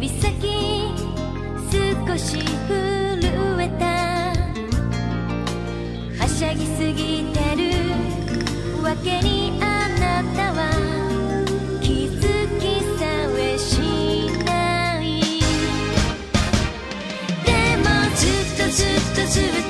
指先少し震えた。はしゃぎすぎてる。わけにあなたは気づきさえしない。でもずっとずっとずっと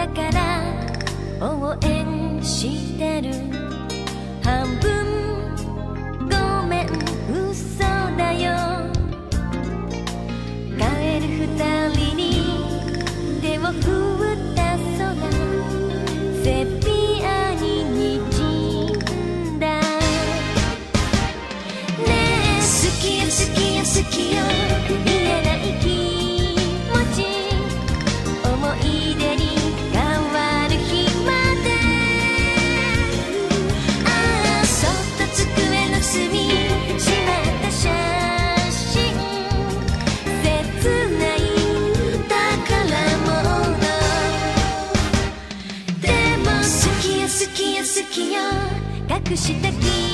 だから応援してるしてき